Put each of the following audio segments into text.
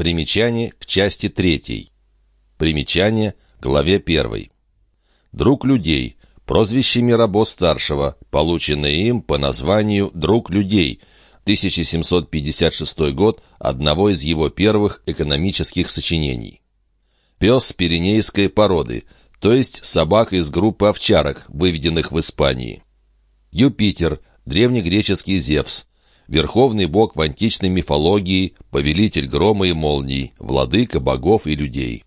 Примечание к части третьей. Примечание к главе первой. Друг людей. Прозвище Мирабо-старшего, полученное им по названию «Друг людей», 1756 год, одного из его первых экономических сочинений. Пес пиренейской породы, то есть собака из группы овчарок, выведенных в Испании. Юпитер, древнегреческий Зевс, верховный бог в античной мифологии, повелитель грома и молний, владыка богов и людей.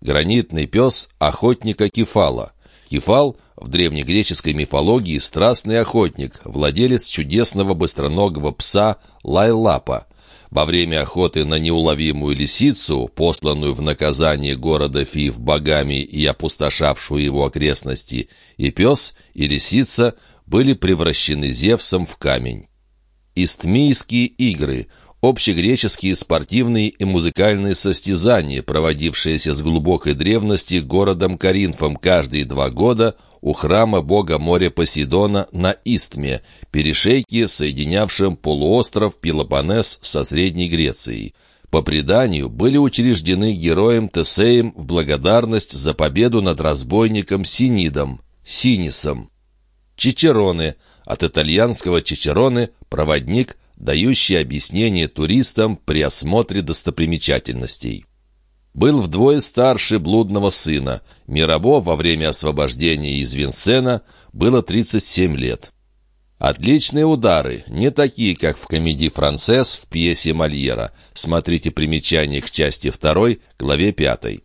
Гранитный пес охотника Кефала. Кефал в древнегреческой мифологии страстный охотник, владелец чудесного быстроногого пса Лайлапа. Во время охоты на неуловимую лисицу, посланную в наказание города Фив богами и опустошавшую его окрестности, и пес, и лисица были превращены Зевсом в камень. Истмийские игры общегреческие спортивные и музыкальные состязания, проводившиеся с глубокой древности городом Коринфом каждые два года у храма бога моря Посейдона на Истме, перешейке, соединявшем полуостров Пелопоннес со Средней Грецией. По преданию, были учреждены героем Тесеем в благодарность за победу над разбойником Синидом, Синисом. Чичероны, от итальянского чичероны – проводник, дающий объяснение туристам при осмотре достопримечательностей. Был вдвое старше блудного сына. Мирабо во время освобождения из Винсена было 37 лет. Отличные удары, не такие, как в комедии «Францесс» в пьесе Мольера. Смотрите примечание к части 2, главе 5.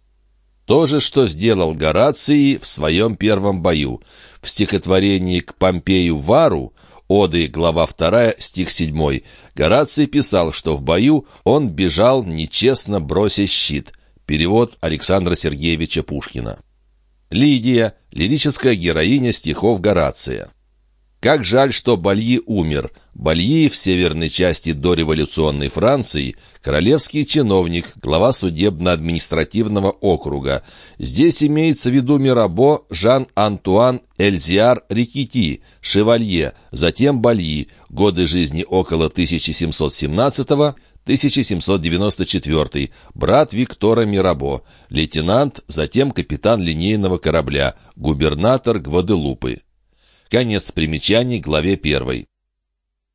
То же, что сделал Гораций в своем первом бою. В стихотворении к Помпею Вару Оды, глава 2, стих 7. Гораций писал, что в бою он бежал, нечестно брося щит. Перевод Александра Сергеевича Пушкина. Лидия – лирическая героиня стихов Горация. Как жаль, что Бальи умер. Бальи в северной части дореволюционной Франции – королевский чиновник, глава судебно-административного округа. Здесь имеется в виду Мирабо Жан-Антуан Эльзиар Рикити, шевалье, затем Бальи, годы жизни около 1717 1794, брат Виктора Мирабо, лейтенант, затем капитан линейного корабля, губернатор Гваделупы. Конец примечаний главе первой.